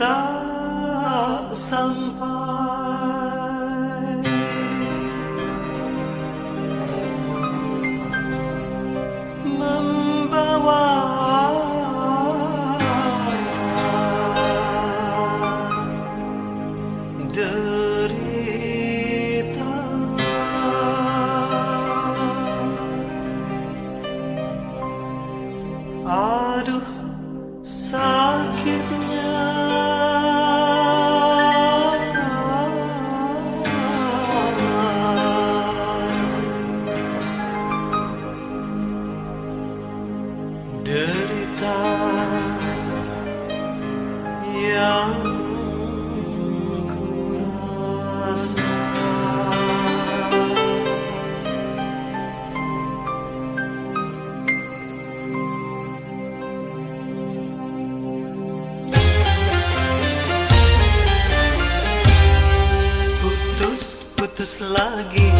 tak sampai membawa derita. Aduh. derita yang kurasa. Putus putus lagi.